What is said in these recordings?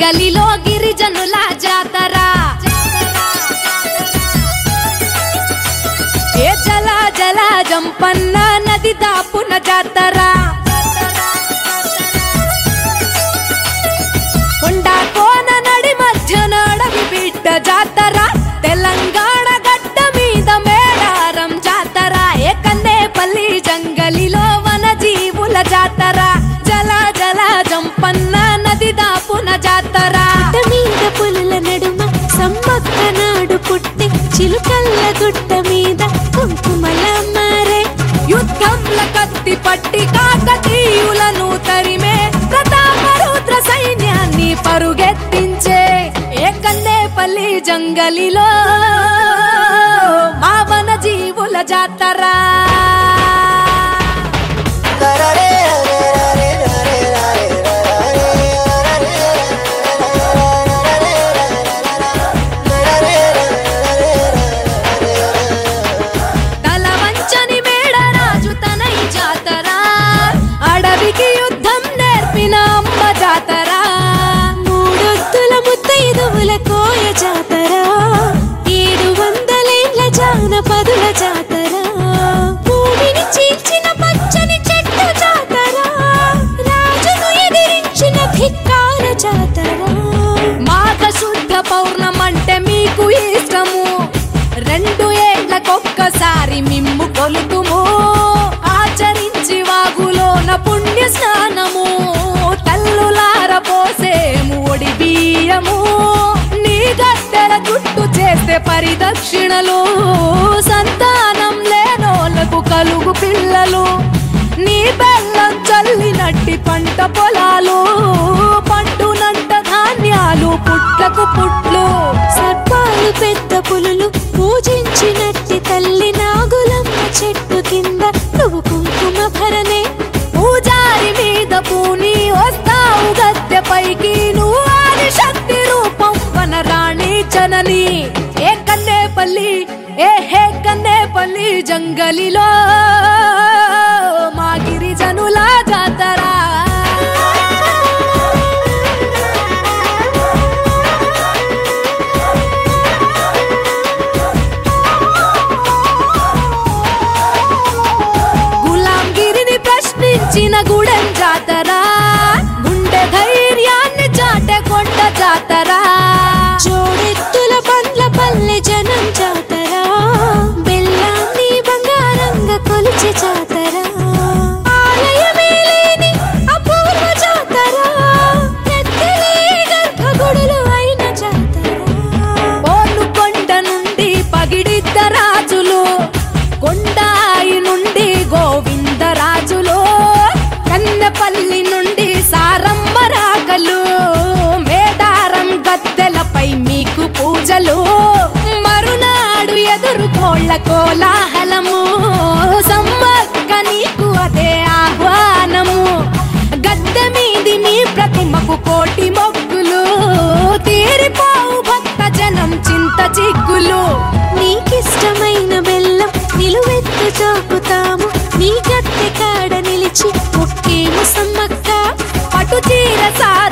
గలిలో గిరిజనుల జాతర. ఏ జల జల జంపన్న నది దాపున జాతర. కొండా కోన నడి మధ్య నడవి బిడ్డ జాతర. పుట్టి చిలుకల్ల గుట్ట మీద కుంకుమల మారే. యుద్ధంల కత్తి పట్టి కాకతీయులను తరిమే ప్రతాపరుద్ర సైన్యాన్ని పరుగెత్తించే ఏ కందేపల్లి జంగలిలో మావన జీవుల జాతరా. పరిదక్షిణలు సంతానం లేనోలకు కలుగు పిల్లలు. నీ బెల్లం చల్లినట్టి పంట పొలాలు పండునంట ధాన్యాలు పుట్లకు పుట్లు. సర్పాలు పెద్ద పులులు పూజించినట్టి తల్లి నాగులమ్మ చెట్టు కింద నువ్వు కుంకుమ భరణే. పూజారి మీద పూని వస్తావు గద్దె పైకి నువ్వు ఆది శక్తి రూపం వనరాణి చనని ఏ కన్నేపల్లి ఏ హే కన్నేపల్లి జంగలిలో మా గిరిజనుల జాతర గులాంగిరిని ప్రశ్నించిన గుడెం ఎదురుకోళ్ళ కోలాహలము సమ్మక్క నీకు అదే ఆహ్వానము. గద్దె మీది నీ ప్రతిమకు కోటి మొక్కులు తీరిపోవు భక్త జనం చింత చిగ్గులు. నీకిష్టమైన బెల్లం నిలువెత్తు చాపుతాము. నీ గట్టె కాడ నిలిచి ఒక్కేము సమ్మక్క. పటు చీర సారె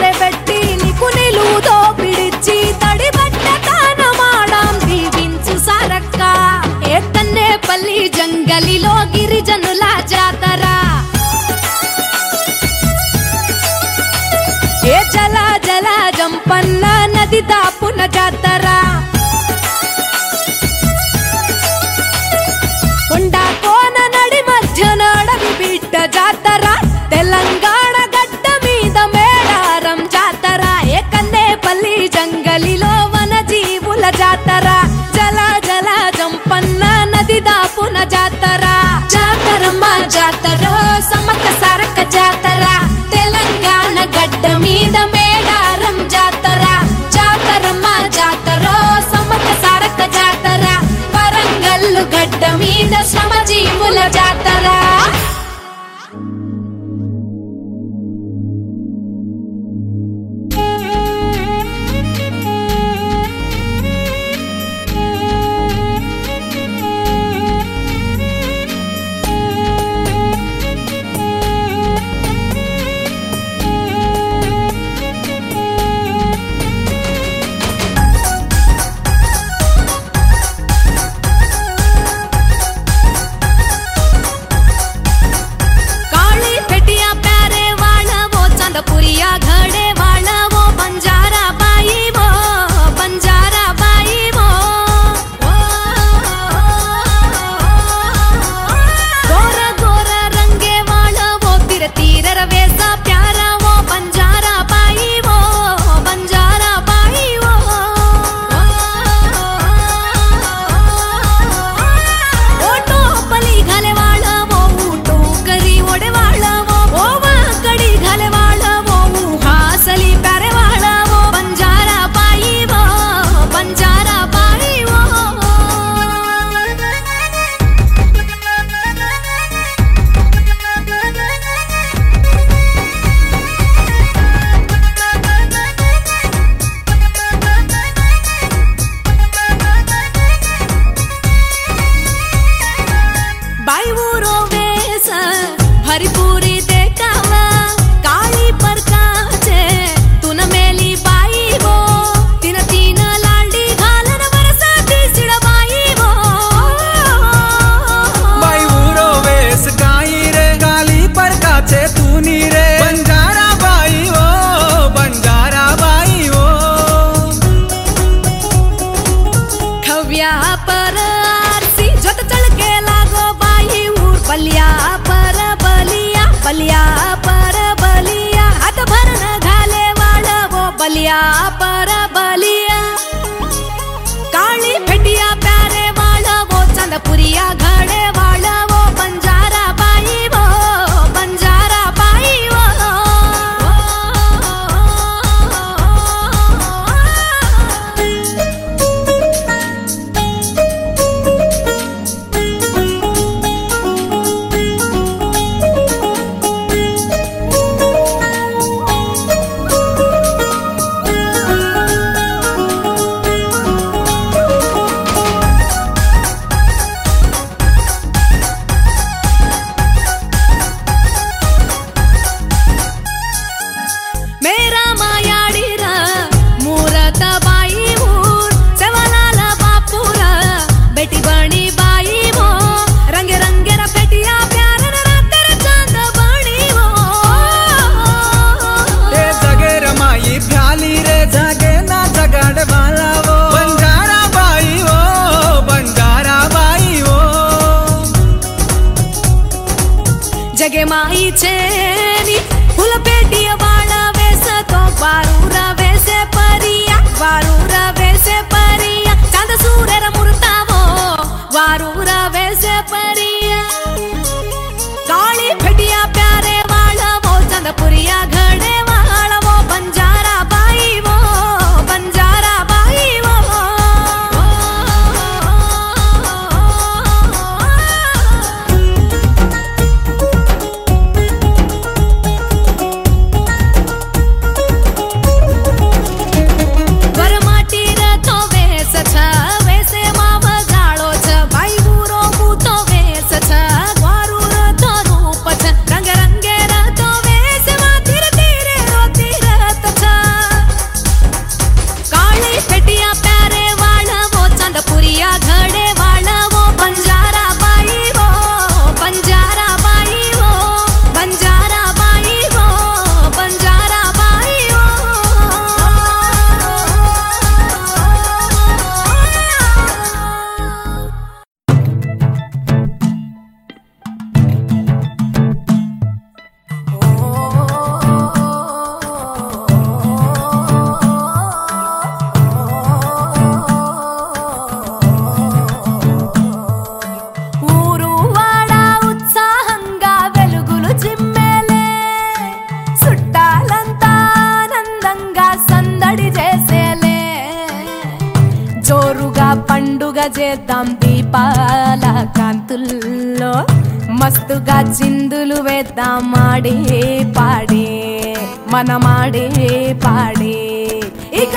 గిరిజనుల జాతర ఏ జల జల జంపన్న నది దాపున జాతర కొండా కోన నడి మధ్య నడవి బిడ్డ జాతర తెలంగాణ గడ్డ మీద మేడారం జాతర ఏ కందేపల్లి జంగలిలో వన జీవుల జాతర జల జల జంపన్న నది దాపున జాతర జాతరమ్మ జాతర సమక సరక జాతర తెలంగాణ గడ్డ మీద మేడారం జాతర. జాతరమ్మ జాతర సమక సరక జాతర వరంగల్లు గడ్డ మీద శ్రమజీవుల జాతర.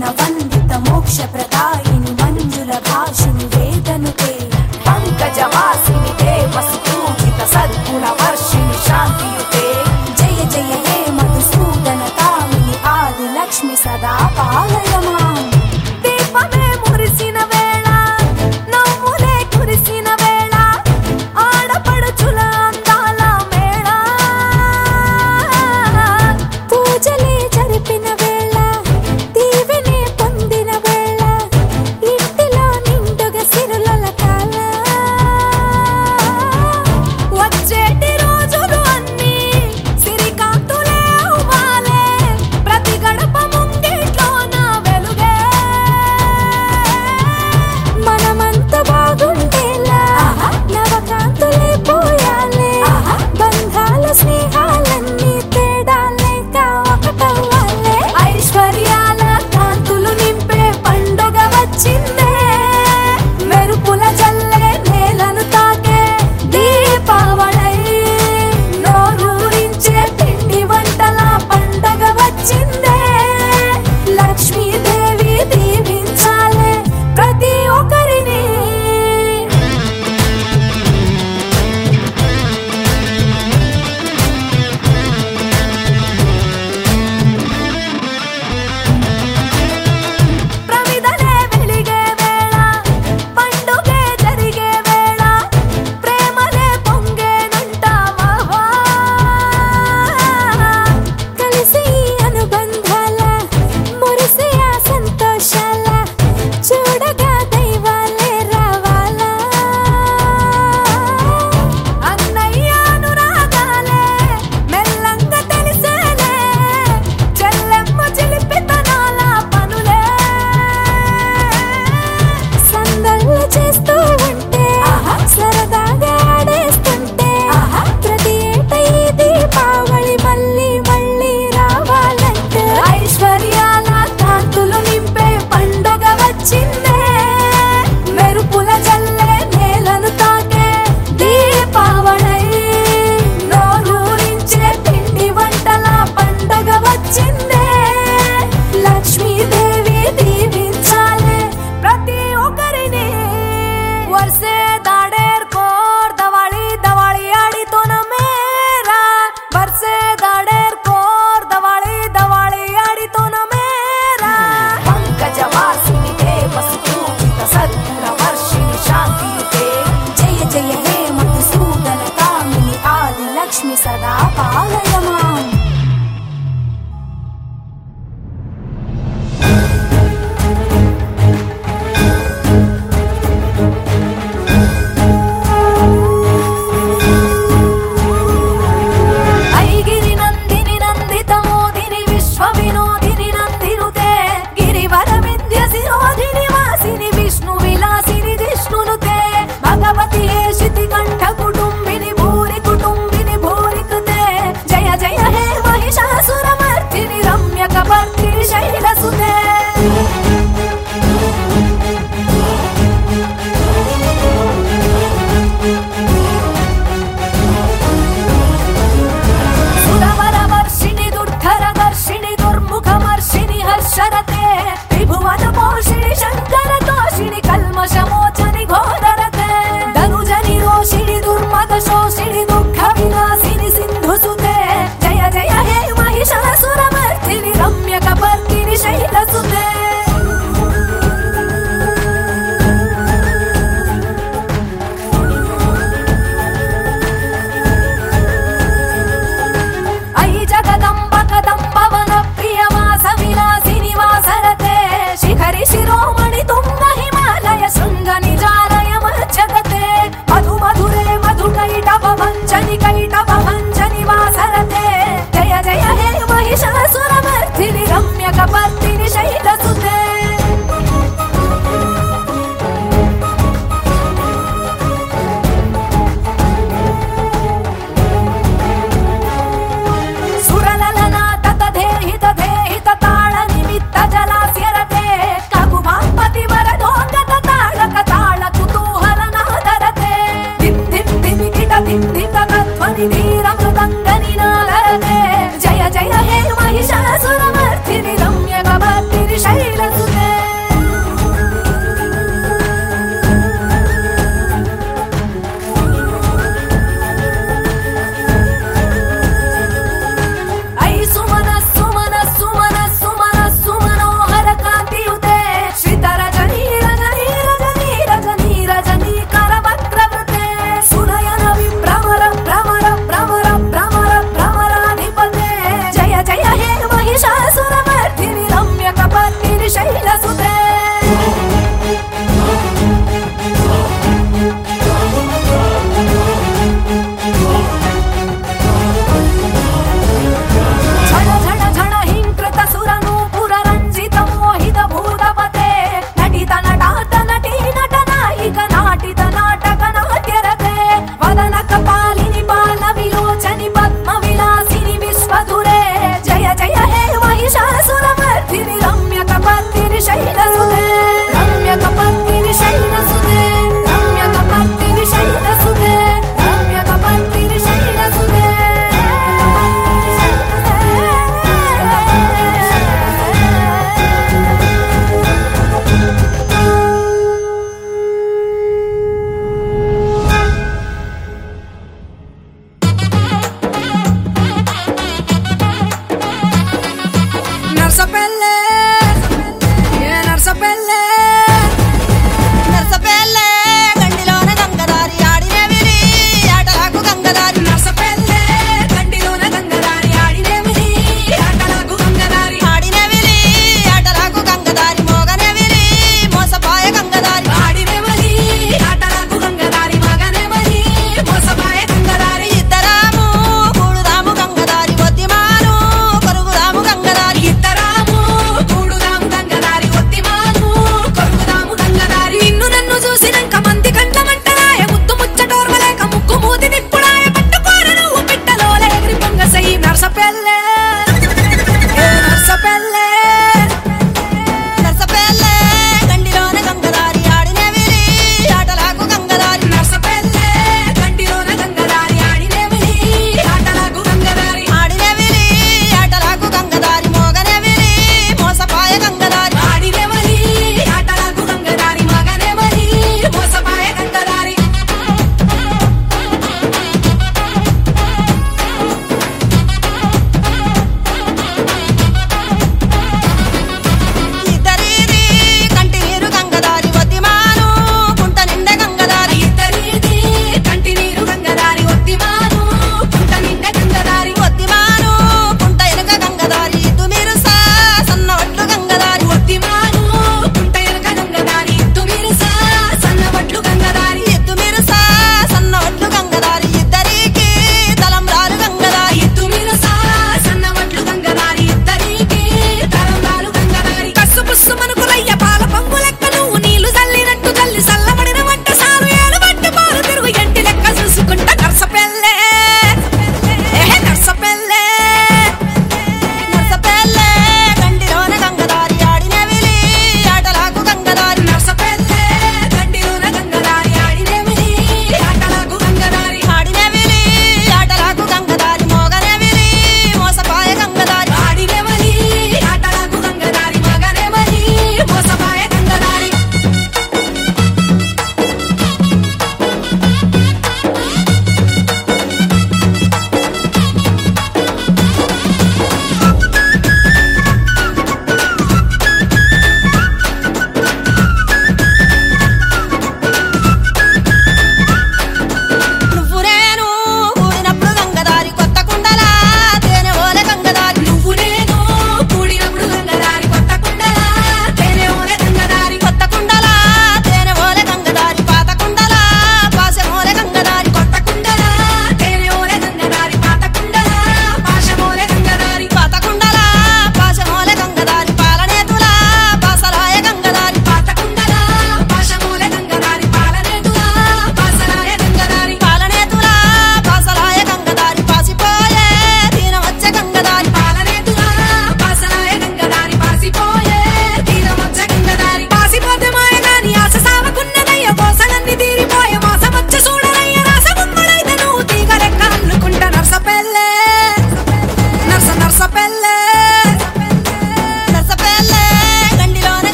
wanna, wanna.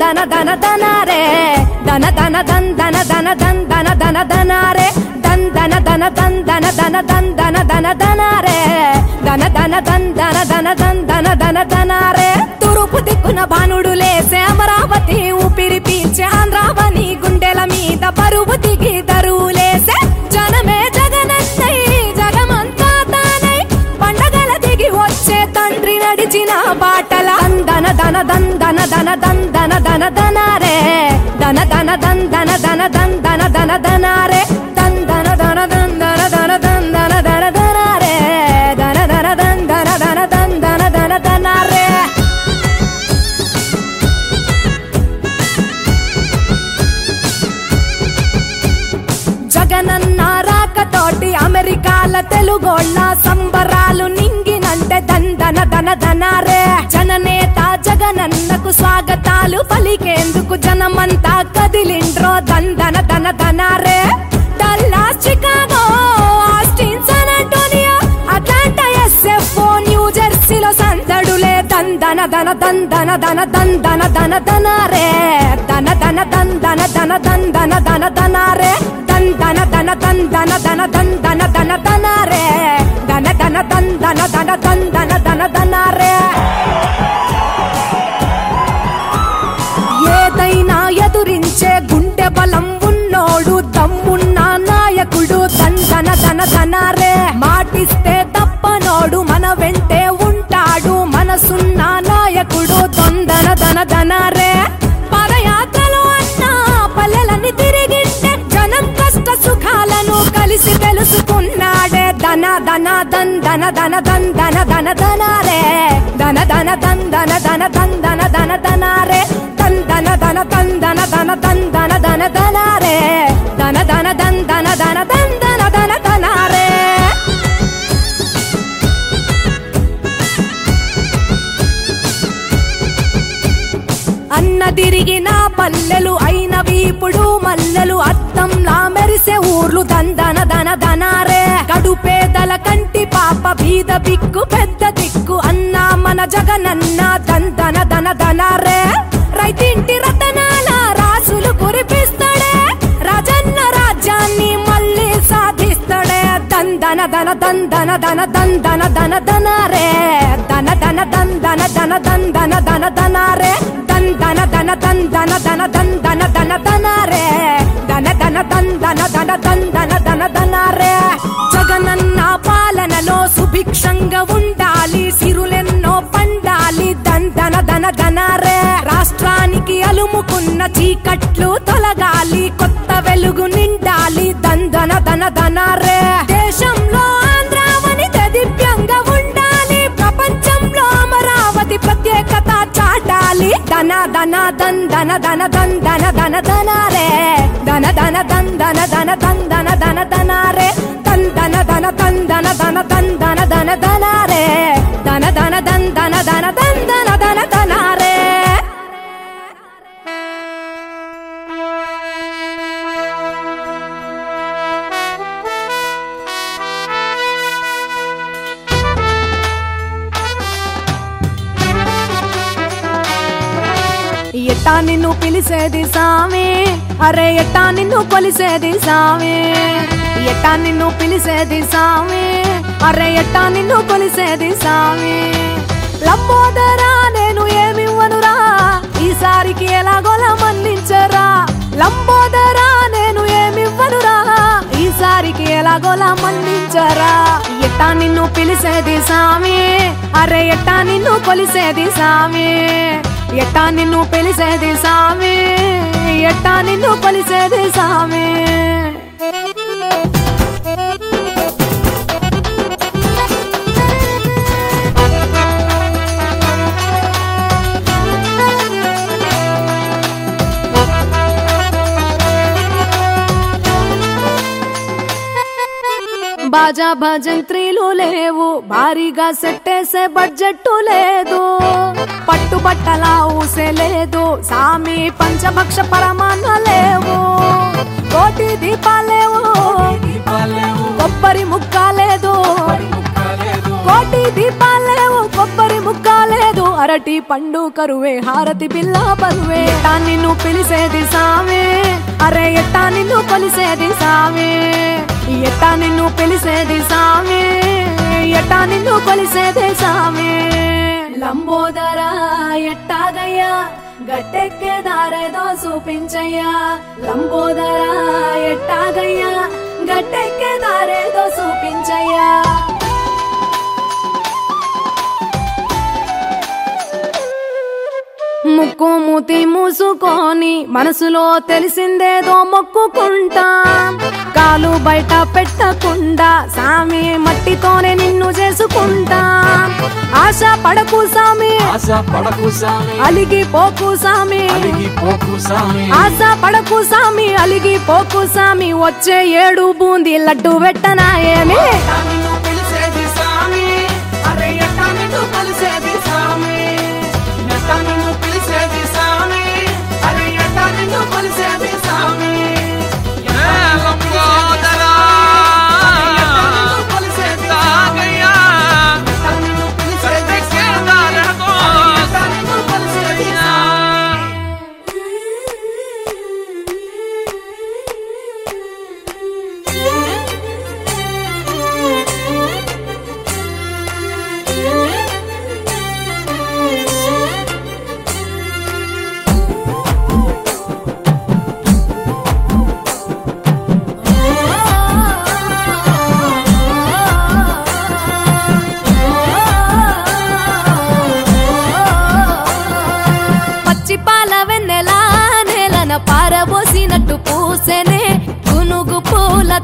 దన దందన దన దనరే దన దన దందన దన దందన దన దనరే దందన దన దందన దన దందన దన దనరే దన దన దందన దన దందన దన దన దనరే తూర్పు దిక్కున బాణుడు లేసే అమరావతి ఊపిరి పీల్చే ఆంధ్రావని గుండెల మీద బరువు దందన దన దందన దన దందన దన దనరే దన దన దందన దన దందన దన దనరే దందన దన దందన దన దందన దన దనరే దన దన దన దన దనరే జగనన్న రాకతోటి అమెరికాల తెలుగోళ్ళ సంబరాలు నింగినంటే దందన దన దనరే జననేత జగనన్నకు స్వాగతాలు పలికేందుకు జనమంతా కదిలిండ్రో దందన దన దనరే Dallas Chicago Austin San Antonio Atlanta SF New జెర్సీలో సందడులే దందన దన దందన దన దందన దన దనరే దన దన దందన దన దందన దన దనరే దందన దన దందన దన దందన దన దనరే దన దన దందన దన దందన దన దనరే ఎదురించే గుండె బలం ఉన్నోడు దమ్మున్న నాయకుడు దందన దన దనరే రే ధన దన ధన ధన దన్ దన దన ధనారే దన దన దన్ ధన దన దన్ ధన దన ధనారే దన దన ధన దన్ ధన దన దన్ దన ధన ధనారే ధన ధన దన్ ధన ధన దన్ ధన ధన ధనారే అన్న తిరిగిన పల్లెలు అయినవి ఇప్పుడు మల్లెలు అత్తంలా మెరిసే ఊర్లు దన్ దన దన ధనారే కడుపే కంటి పాప బీద బిక్కు పెద్ద దిక్కు అన్నా మన జగనన్న దందన దన దనారే రైతింటి రతనాల రాసులు కురిపిస్తాడే. రాజన్న రాజ్యాన్ని మళ్ళీ సాధిస్తాడే. దందన దన దందన దన దందన దన దనారే దన దన దందన దన దందన దన దనారే దందన దన దందన దన దందన దన దనారే రే దన దందన దన దందన దన దనారే జగనన్న పాలనలో సుభిక్షంగా ఉండాలి సిరులెన్నో పండాలి దందన దన దనారే రాష్ట్రానికి అలుముకున్న చీకట్లు తొలగాలి కొత్త వెలుగు నిండాలి దందన దన దనారే దేశంలో ధన ధన దన్ ధన ధన దన్ ధన ధన ధనారే ధన ధన దన్ ధన ధన దన్ ధన ధన ధనారే దన్ ధన ధన దన్ ధన ధన దన్ ధన ధన ధనారే ధన ధన దన్ ధన ధన దన్ ధన ధన ధనారే ఎట్టా నిన్ను పిలిసేది సామే? అరే ఎట్టా నిన్ను కొలిసేది సామే? ఎట్టా నిన్ను పిలిసేది సామే? అరే ఎట్టా నిన్ను కొలిసేది సామే? లంబోదరా నేను ఏమివ్వనురా? ఈసారికి ఎలాగోలా మన్నించరా? లంబోదరా నేను ఏమివ్వనురా? ఈసారికి ఎలాగోలా మన్నించరా? ఎట్టా నిన్ను పిలిసేది సామే? అరే ఎట్టా నిన్ను కొలిసేది సామే? ఎట్టా నిన్ను పిలిసేది సామి? ఎట్టా నిన్ను కొలిసేది సామి? బాజా భజంత్రీలు లేవు. భారీగా సెట్టేసే బడ్జెట్ లేదు. పట్టుబట్టలా ఊసే లేదు. సామి పంచభక్ష పరమాన్న లేవు. కోటి దీపాలేవు కొబ్బరి ముక్క లేదు. కోటి దీపాలేవు కొబ్బరి ముక్క లేదు. అరటి పండు కరువే. హారతి పిల్ల బరువే. ఎట్టా నిన్ను పిలిసేది సామి? అరే ఎట్టా నిన్ను కొలిసేది సామి? ఎట్టా నిన్ను పిలిసేది సామి? ఎట్టా నిన్ను కొలిసేది సామి? లంబోదర ఎట్టాగయ్యా? గట్టెక్కే దారేదో చూపించయ్యా. లంబోదరా ఎట్టాగయ్యా? గట్టెక్కే దారేదో చూపించయ్యా. ముక్కు మూతి మూసుకొని మనసులో తెలిసిందేదో మొక్కుకుంటాం. కాలు బయట పెట్టకుండా సామి మట్టితోనే నిన్ను చేసుకుంటాం. ఆశ పడకు సామి. ఆశ పడకు సామి. అలిగి పోకు సామి. అలిగి పోకు సామి. ఆశ పడకు సామి అలిగి పోకు సామి. వచ్చే ఏడు బూంది లడ్డు పెట్టనా ఏమి పిలిచేది సామి? అరే ఎట్ట నిన్ను కలిసేది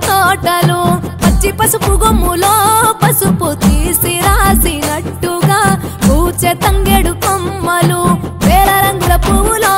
తోటలు పచ్చి పసుపు గొమ్ములో పసుపు తీసి రాసినట్టుగా పూచె తంగెడు కొమ్మలు వేల రంగుల పువ్వులో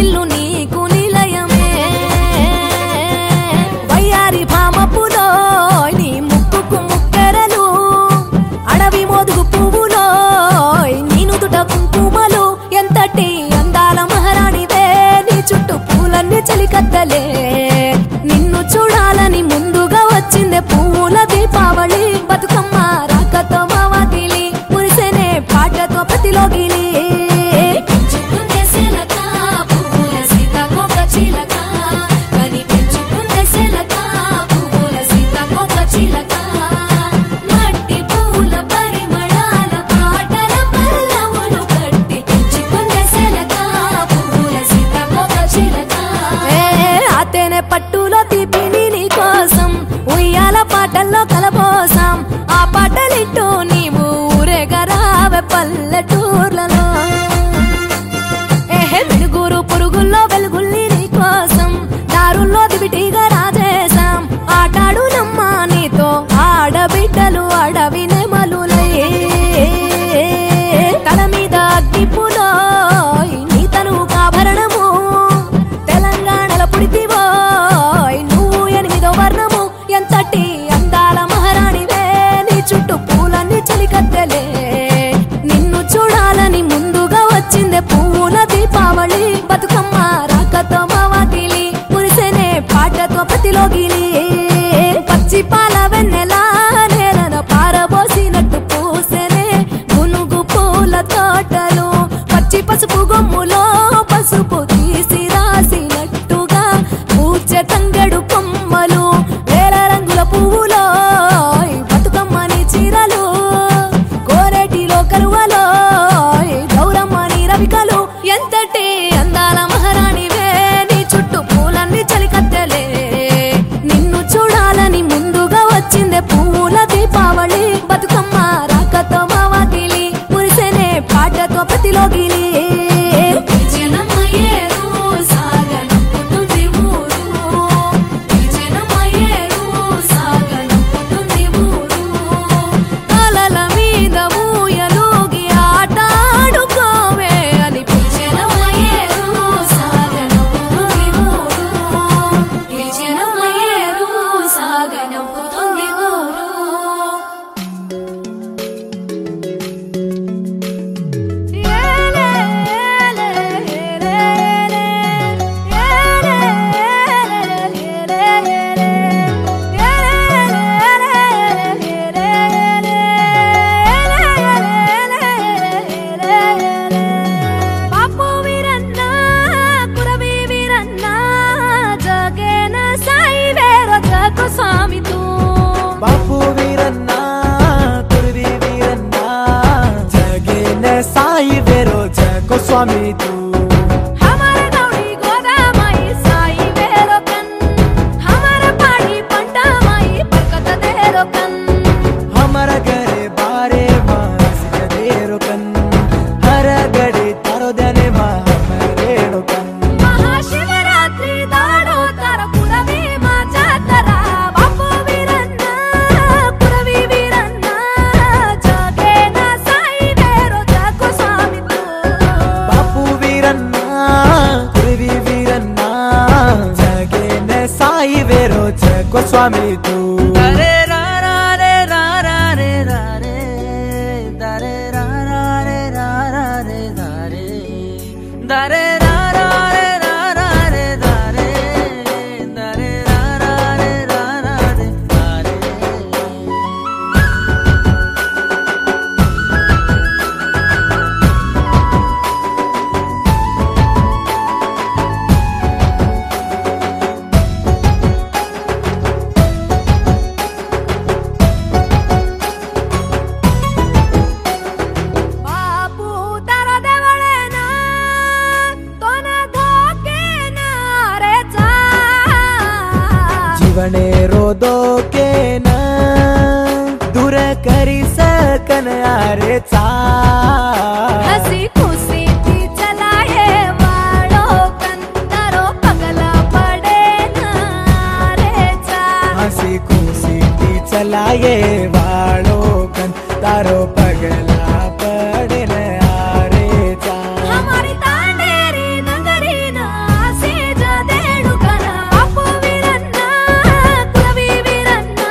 బతుకమ్మ ప్రతి nosso amigo. ये वाड़ो कन तारो पगला पड़ल आरे हमारी तांडेरी नगरीना ಸೇಜ ದೇಳುಕನ ಅಪ್ಪುವಿರನ್ನ ಕುಲವಿವಿರನ್ನ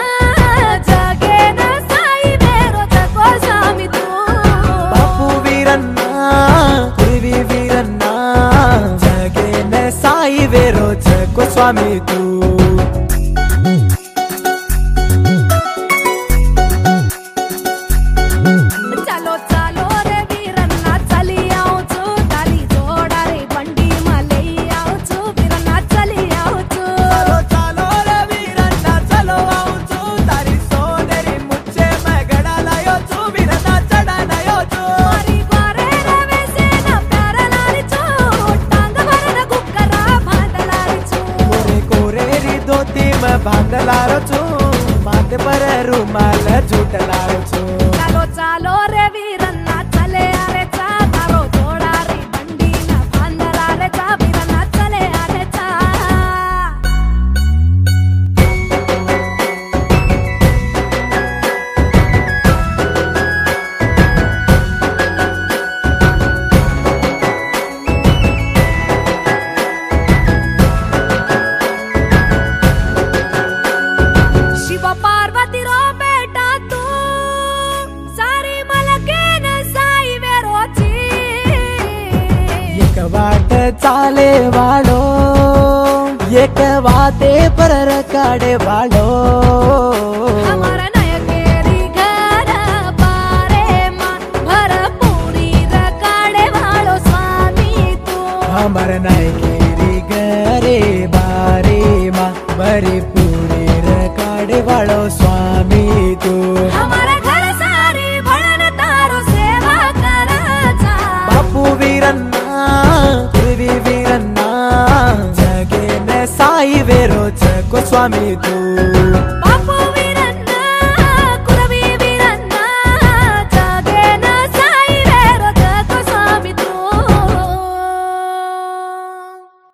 ಜಾಗೇನ ಸಾಯಿ ಬೇರೋ ತಕೋ ಸಾಮಿತು ಅಪ್ಪುವಿರನ್ನ ಕುಲವಿವಿರನ್ನ ಜಾಗೇನ ಸಾಯಿ ಬೇರೋ ತಕೋ ಸ್ವಾಮಿತು